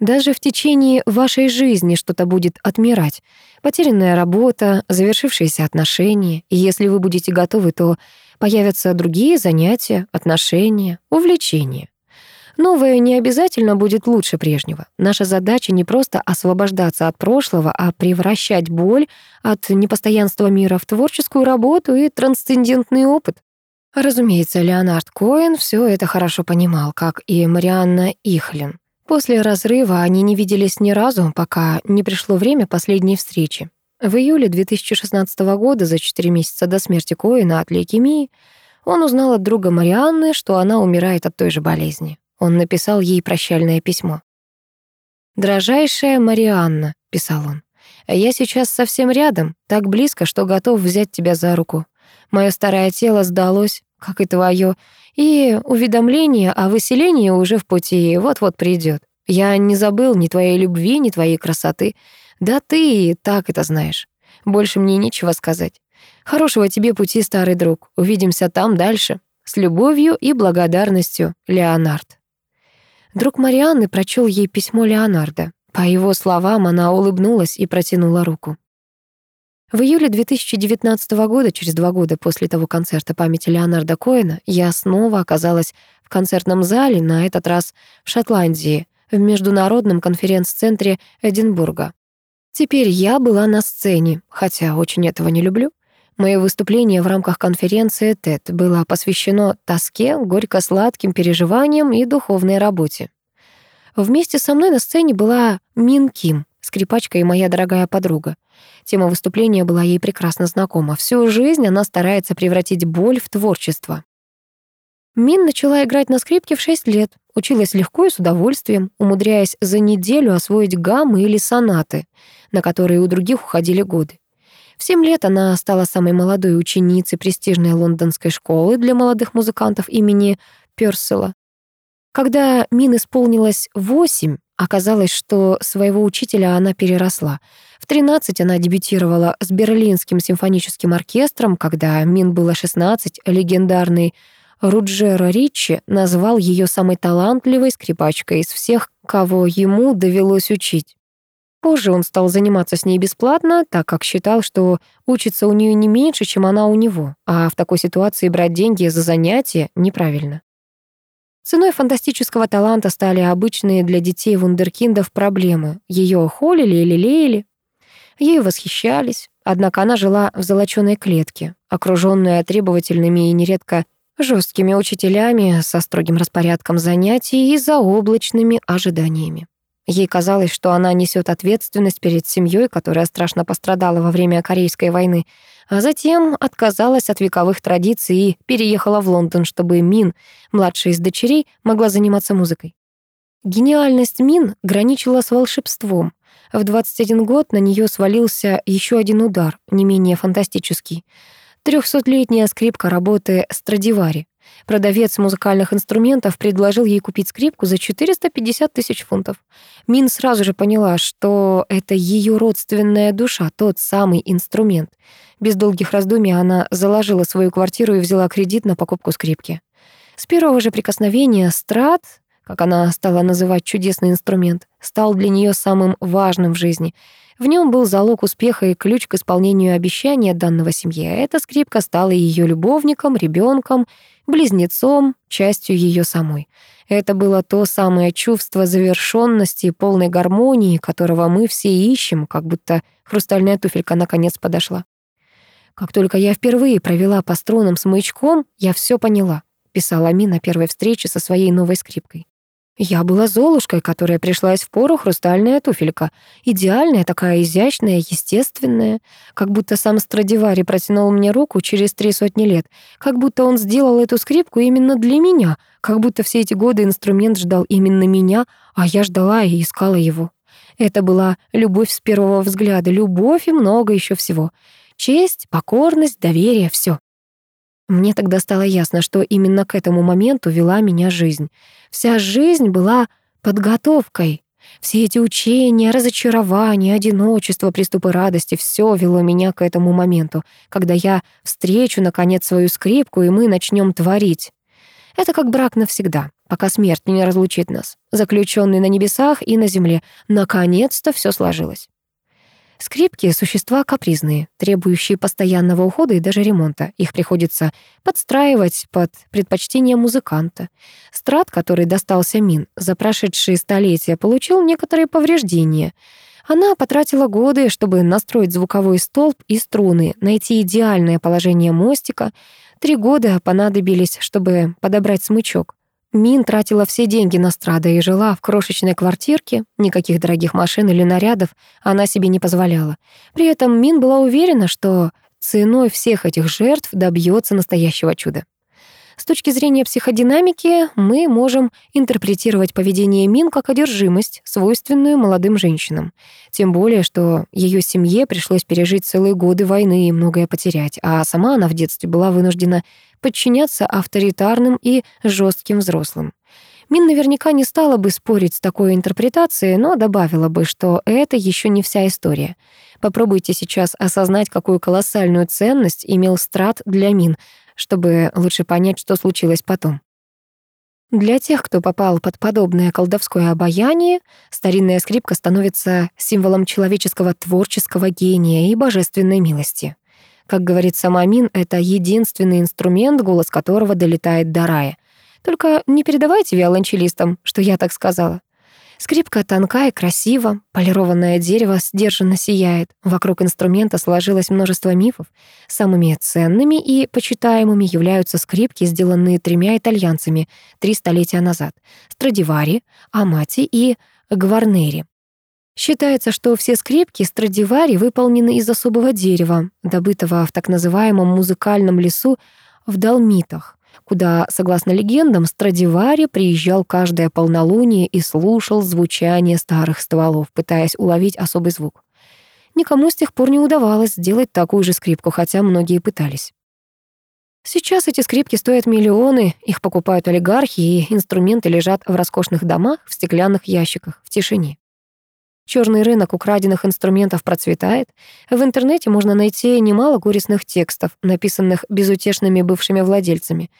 Даже в течение вашей жизни что-то будет отмирать. Потерянная работа, завершившиеся отношения. И если вы будете готовы, то появятся другие занятия, отношения, увлечения. Новое не обязательно будет лучше прежнего. Наша задача не просто освобождаться от прошлого, а превращать боль от непостоянства мира в творческую работу и трансцендентный опыт. Разумеется, Леонард Коэн все это хорошо понимал, как и Марианна Ихлин. После разрыва они не виделись ни разу, пока не пришло время последней встречи. В июле 2016 года, за 4 месяца до смерти Коэна от лейкемии, он узнал от друга Марианны, что она умирает от той же болезни. Он написал ей прощальное письмо. «Дорожайшая Марианна», — писал он, — «я сейчас совсем рядом, так близко, что готов взять тебя за руку. Мое старое тело сдалось, как и твое, и уведомление о выселении уже в пути, вот-вот придет. Я не забыл ни твоей любви, ни твоей красоты. Да ты и так это знаешь. Больше мне нечего сказать. Хорошего тебе пути, старый друг. Увидимся там дальше. С любовью и благодарностью, Леонард. Друг Марианны прочел ей письмо Леонарда. По его словам, она улыбнулась и протянула руку. В июле 2019 года, через два года после того концерта памяти Леонарда Коэна, я снова оказалась в концертном зале, на этот раз в Шотландии, в международном конференц-центре Эдинбурга. Теперь я была на сцене, хотя очень этого не люблю. Мое выступление в рамках конференции TED было посвящено тоске, горько-сладким переживаниям и духовной работе. Вместе со мной на сцене была Мин Ким, скрипачка и моя дорогая подруга. Тема выступления была ей прекрасно знакома. Всю жизнь она старается превратить боль в творчество. Мин начала играть на скрипке в 6 лет, училась легко и с удовольствием, умудряясь за неделю освоить гаммы или сонаты, на которые у других уходили годы. В 7 лет она стала самой молодой ученицей престижной лондонской школы для молодых музыкантов имени Пёрсела. Когда Мин исполнилось 8, Оказалось, что своего учителя она переросла. В 13 она дебютировала с Берлинским симфоническим оркестром, когда Мин было 16, легендарный Руджера Ричи назвал ее самой талантливой скрипачкой из всех, кого ему довелось учить. Позже он стал заниматься с ней бесплатно, так как считал, что учится у нее не меньше, чем она у него, а в такой ситуации брать деньги за занятия неправильно. Ценой фантастического таланта стали обычные для детей вундеркиндов проблемы. Ее холили или лелеяли. Ею восхищались, однако она жила в золочёной клетке, окружённая требовательными и нередко жесткими учителями со строгим распорядком занятий и заоблачными ожиданиями. Ей казалось, что она несет ответственность перед семьей, которая страшно пострадала во время Корейской войны, а затем отказалась от вековых традиций и переехала в Лондон, чтобы Мин, младшая из дочерей, могла заниматься музыкой. Гениальность Мин граничила с волшебством. В 21 год на нее свалился еще один удар, не менее фантастический. Трехсотлетняя скрипка работы Страдивари. Продавец музыкальных инструментов предложил ей купить скрипку за 450 тысяч фунтов. Мин сразу же поняла, что это ее родственная душа, тот самый инструмент. Без долгих раздумий она заложила свою квартиру и взяла кредит на покупку скрипки. С первого же прикосновения страт, как она стала называть чудесный инструмент, стал для нее самым важным в жизни. В нем был залог успеха и ключ к исполнению обещания данного семье. Эта скрипка стала ее любовником, ребенком близнецом, частью ее самой. Это было то самое чувство завершенности и полной гармонии, которого мы все ищем, как будто хрустальная туфелька наконец подошла. Как только я впервые провела по струнам с маячком, я все поняла, писала Ми первой встрече со своей новой скрипкой. Я была Золушкой, которая пришлась в пору хрустальная туфелька. Идеальная, такая изящная, естественная. Как будто сам Страдивари протянул мне руку через три сотни лет. Как будто он сделал эту скрипку именно для меня. Как будто все эти годы инструмент ждал именно меня, а я ждала и искала его. Это была любовь с первого взгляда, любовь и много еще всего. Честь, покорность, доверие — все. Мне тогда стало ясно, что именно к этому моменту вела меня жизнь. Вся жизнь была подготовкой. Все эти учения, разочарования, одиночество, приступы радости — все вело меня к этому моменту, когда я встречу, наконец, свою скрипку, и мы начнем творить. Это как брак навсегда, пока смерть не разлучит нас, заключенный на небесах и на земле. Наконец-то все сложилось. Скрипки — существа капризные, требующие постоянного ухода и даже ремонта. Их приходится подстраивать под предпочтение музыканта. Страт, который достался Мин, за прошедшие столетия получил некоторые повреждения. Она потратила годы, чтобы настроить звуковой столб и струны, найти идеальное положение мостика. Три года понадобились, чтобы подобрать смычок. Мин тратила все деньги на страда и жила в крошечной квартирке. Никаких дорогих машин или нарядов она себе не позволяла. При этом Мин была уверена, что ценой всех этих жертв добьется настоящего чуда. С точки зрения психодинамики мы можем интерпретировать поведение Мин как одержимость, свойственную молодым женщинам. Тем более, что ее семье пришлось пережить целые годы войны и многое потерять, а сама она в детстве была вынуждена подчиняться авторитарным и жестким взрослым. Мин наверняка не стала бы спорить с такой интерпретацией, но добавила бы, что это еще не вся история. Попробуйте сейчас осознать, какую колоссальную ценность имел страт для Мин, чтобы лучше понять, что случилось потом. Для тех, кто попал под подобное колдовское обаяние, старинная скрипка становится символом человеческого творческого гения и божественной милости. Как говорит сама Мин, это единственный инструмент, голос которого долетает до рая. Только не передавайте виолончелистам, что я так сказала. Скрипка тонка и красива, полированное дерево сдержанно сияет. Вокруг инструмента сложилось множество мифов. Самыми ценными и почитаемыми являются скрипки, сделанные тремя итальянцами три столетия назад. Страдивари, Амати и Гварнери. Считается, что все скрипки Страдивари выполнены из особого дерева, добытого в так называемом музыкальном лесу в Далмитах куда, согласно легендам, Страдивари приезжал каждое полнолуние и слушал звучание старых стволов, пытаясь уловить особый звук. Никому с тех пор не удавалось сделать такую же скрипку, хотя многие пытались. Сейчас эти скрипки стоят миллионы, их покупают олигархи, и инструменты лежат в роскошных домах, в стеклянных ящиках, в тишине. Черный рынок украденных инструментов процветает. В интернете можно найти немало горестных текстов, написанных безутешными бывшими владельцами.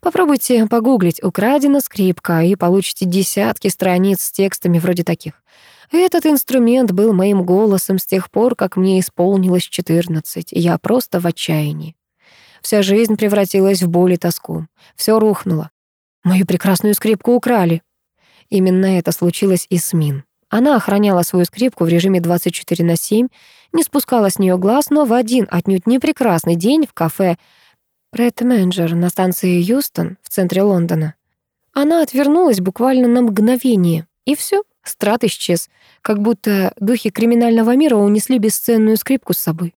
Попробуйте погуглить «украдена скрипка» и получите десятки страниц с текстами вроде таких. Этот инструмент был моим голосом с тех пор, как мне исполнилось 14. Я просто в отчаянии. Вся жизнь превратилась в боль и тоску. Все рухнуло. Мою прекрасную скрипку украли. Именно это случилось и с Мин. Она охраняла свою скрипку в режиме 24 на 7, не спускала с нее глаз, но в один отнюдь не прекрасный день в кафе Red Менджер на станции Юстон в центре Лондона. Она отвернулась буквально на мгновение, и все, страт исчез, как будто духи криминального мира унесли бесценную скрипку с собой.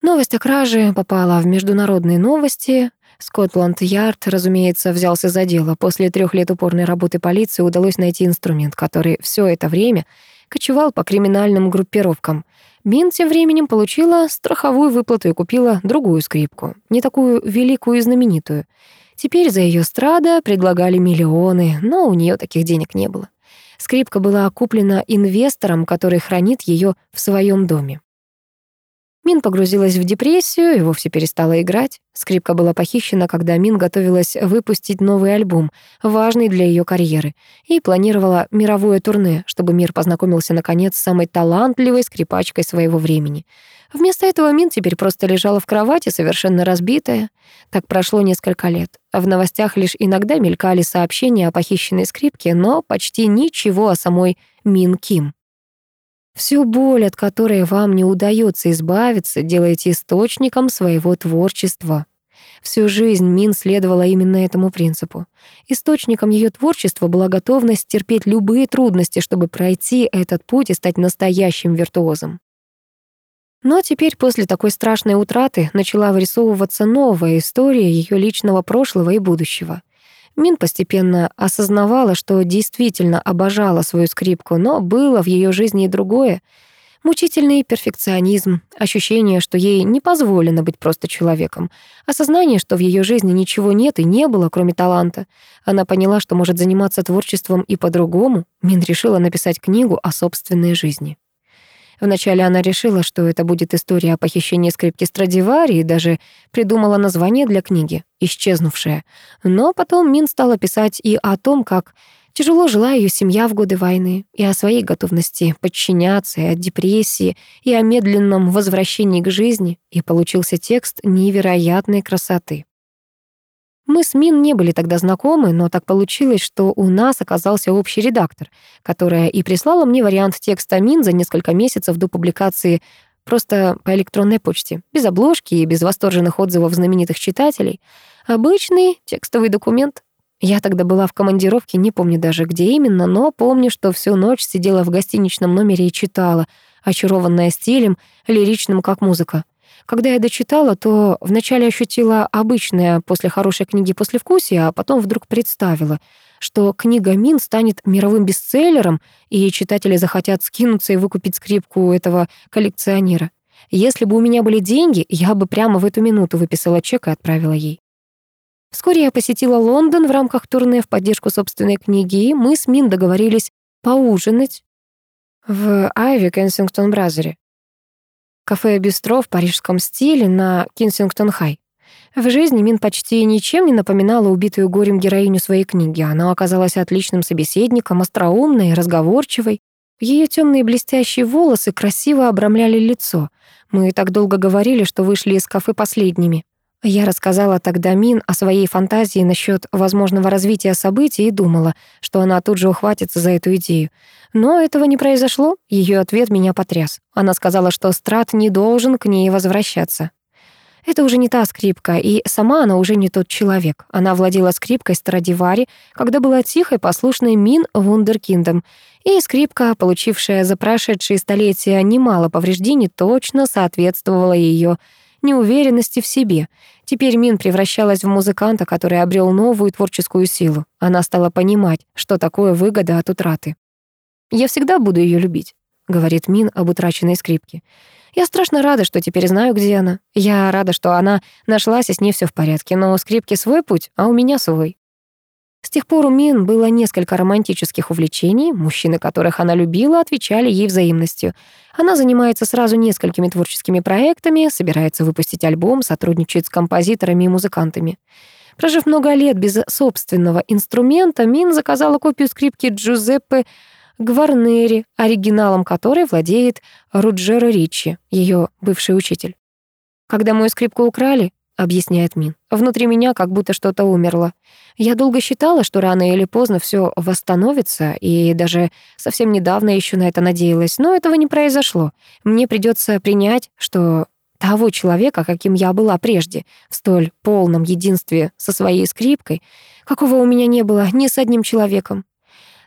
Новость о краже попала в международные новости, Скотланд-Ярд, разумеется, взялся за дело. После трех лет упорной работы полиции удалось найти инструмент, который все это время кочевал по криминальным группировкам. Мин тем временем получила страховую выплату и купила другую скрипку, не такую великую и знаменитую. Теперь за ее страда предлагали миллионы, но у нее таких денег не было. Скрипка была куплена инвестором, который хранит ее в своем доме. Мин погрузилась в депрессию и вовсе перестала играть. Скрипка была похищена, когда Мин готовилась выпустить новый альбом, важный для ее карьеры, и планировала мировое турне, чтобы мир познакомился наконец с самой талантливой скрипачкой своего времени. Вместо этого Мин теперь просто лежала в кровати, совершенно разбитая. Так прошло несколько лет. В новостях лишь иногда мелькали сообщения о похищенной скрипке, но почти ничего о самой Мин Ким. Всю боль, от которой вам не удается избавиться, делаете источником своего творчества. Всю жизнь Мин следовала именно этому принципу. Источником ее творчества была готовность терпеть любые трудности, чтобы пройти этот путь и стать настоящим виртуозом. Но теперь, после такой страшной утраты, начала вырисовываться новая история ее личного прошлого и будущего. Мин постепенно осознавала, что действительно обожала свою скрипку, но было в ее жизни и другое. Мучительный перфекционизм, ощущение, что ей не позволено быть просто человеком, осознание, что в ее жизни ничего нет и не было, кроме таланта. Она поняла, что может заниматься творчеством и по-другому. Мин решила написать книгу о собственной жизни. Вначале она решила, что это будет история о похищении скрипки Страдивари и даже придумала название для книги «Исчезнувшая». Но потом Мин стала писать и о том, как Тяжело жила ее семья в годы войны, и о своей готовности подчиняться, и о депрессии, и о медленном возвращении к жизни, и получился текст невероятной красоты. Мы с Мин не были тогда знакомы, но так получилось, что у нас оказался общий редактор, которая и прислала мне вариант текста Мин за несколько месяцев до публикации просто по электронной почте, без обложки и без восторженных отзывов знаменитых читателей. Обычный текстовый документ. Я тогда была в командировке, не помню даже где именно, но помню, что всю ночь сидела в гостиничном номере и читала, очарованная стилем, лиричным как музыка. Когда я дочитала, то вначале ощутила обычное после хорошей книги послевкусие, а потом вдруг представила, что книга Мин станет мировым бестселлером, и читатели захотят скинуться и выкупить скрипку этого коллекционера. Если бы у меня были деньги, я бы прямо в эту минуту выписала чек и отправила ей. Вскоре я посетила Лондон в рамках турне в поддержку собственной книги, и мы с Мин договорились поужинать в Айви Кенсингтон Бразере. Кафе-бистро в парижском стиле на Кинсингтон-Хай. В жизни Мин почти ничем не напоминала убитую горем героиню своей книги. Она оказалась отличным собеседником, остроумной, разговорчивой. Ее темные блестящие волосы красиво обрамляли лицо. Мы так долго говорили, что вышли из кафе последними. Я рассказала тогда Мин о своей фантазии насчет возможного развития событий и думала, что она тут же ухватится за эту идею. Но этого не произошло, ее ответ меня потряс. Она сказала, что Страт не должен к ней возвращаться. Это уже не та скрипка, и сама она уже не тот человек. Она владела скрипкой Страдивари, когда была тихой, послушной Мин Вундеркиндом. И скрипка, получившая за прошедшие столетия немало повреждений, точно соответствовала ее неуверенности в себе. Теперь Мин превращалась в музыканта, который обрел новую творческую силу. Она стала понимать, что такое выгода от утраты. «Я всегда буду ее любить», — говорит Мин об утраченной скрипке. «Я страшно рада, что теперь знаю, где она. Я рада, что она нашлась, и с ней все в порядке, но у скрипки свой путь, а у меня свой. С тех пор у Мин было несколько романтических увлечений, мужчины, которых она любила, отвечали ей взаимностью. Она занимается сразу несколькими творческими проектами, собирается выпустить альбом, сотрудничает с композиторами и музыкантами. Прожив много лет без собственного инструмента, Мин заказала копию скрипки Джузеппе Гварнери, оригиналом которой владеет Руджеро Ричи, ее бывший учитель. Когда мою скрипку украли, объясняет Мин. Внутри меня как будто что-то умерло. Я долго считала, что рано или поздно все восстановится, и даже совсем недавно еще на это надеялась, но этого не произошло. Мне придется принять, что того человека, каким я была прежде, в столь полном единстве со своей скрипкой, какого у меня не было ни с одним человеком.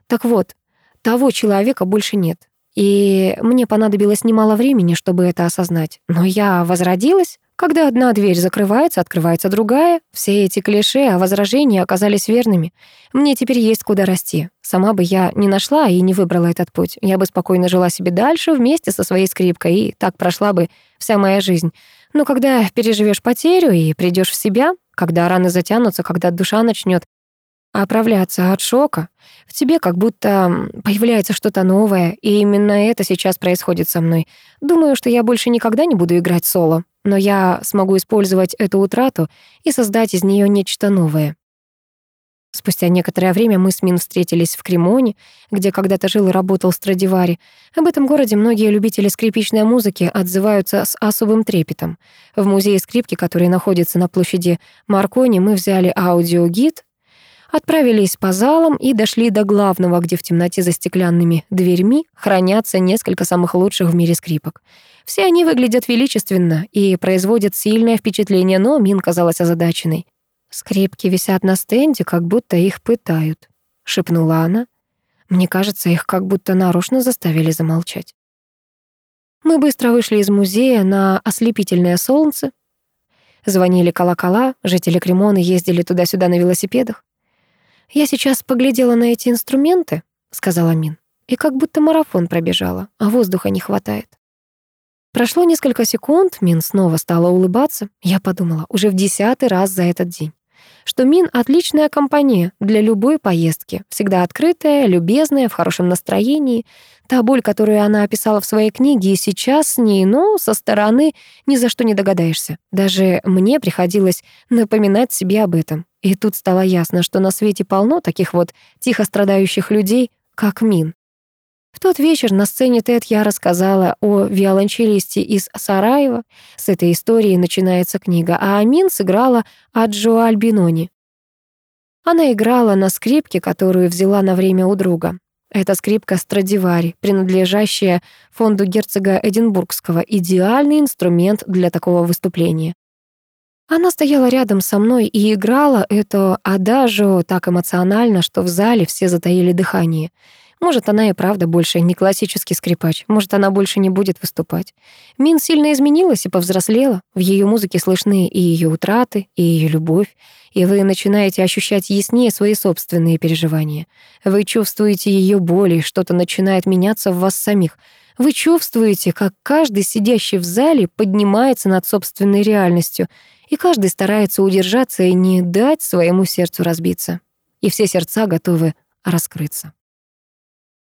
Так вот, того человека больше нет. И мне понадобилось немало времени, чтобы это осознать. Но я возродилась, когда одна дверь закрывается, открывается другая. Все эти клише о возражении оказались верными. Мне теперь есть куда расти. Сама бы я не нашла и не выбрала этот путь. Я бы спокойно жила себе дальше вместе со своей скрипкой, и так прошла бы вся моя жизнь. Но когда переживешь потерю и придешь в себя, когда раны затянутся, когда душа начнет оправляться от шока, в тебе как будто появляется что-то новое, и именно это сейчас происходит со мной. Думаю, что я больше никогда не буду играть соло но я смогу использовать эту утрату и создать из нее нечто новое. Спустя некоторое время мы с Мин встретились в Кремоне, где когда-то жил и работал Страдивари. Об этом городе многие любители скрипичной музыки отзываются с особым трепетом. В музее скрипки, который находится на площади Маркони, мы взяли аудиогид, отправились по залам и дошли до главного, где в темноте за стеклянными дверьми хранятся несколько самых лучших в мире скрипок. Все они выглядят величественно и производят сильное впечатление, но Мин казалась озадаченной. «Скрипки висят на стенде, как будто их пытают», — шепнула она. «Мне кажется, их как будто нарочно заставили замолчать». Мы быстро вышли из музея на ослепительное солнце. Звонили колокола, жители Кремона ездили туда-сюда на велосипедах. «Я сейчас поглядела на эти инструменты», — сказала Мин, «и как будто марафон пробежала, а воздуха не хватает». Прошло несколько секунд, Мин снова стала улыбаться. Я подумала, уже в десятый раз за этот день, что Мин — отличная компания для любой поездки. Всегда открытая, любезная, в хорошем настроении. Та боль, которую она описала в своей книге, и сейчас с ней, но со стороны ни за что не догадаешься. Даже мне приходилось напоминать себе об этом. И тут стало ясно, что на свете полно таких вот тихо страдающих людей, как Мин. В тот вечер на сцене Тед я рассказала о виолончелисте из Сараева. С этой истории начинается книга, а Амин сыграла Аджо Альбинони. Она играла на скрипке, которую взяла на время у друга. Это скрипка Страдивари, принадлежащая фонду герцога Эдинбургского, идеальный инструмент для такого выступления. Она стояла рядом со мной и играла это адажио так эмоционально, что в зале все затаили дыхание. Может, она и правда больше не классический скрипач, может, она больше не будет выступать. Мин сильно изменилась и повзрослела. В ее музыке слышны и ее утраты, и ее любовь, и вы начинаете ощущать яснее свои собственные переживания. Вы чувствуете ее боль, и что-то начинает меняться в вас самих. Вы чувствуете, как каждый сидящий в зале поднимается над собственной реальностью, и каждый старается удержаться и не дать своему сердцу разбиться. И все сердца готовы раскрыться.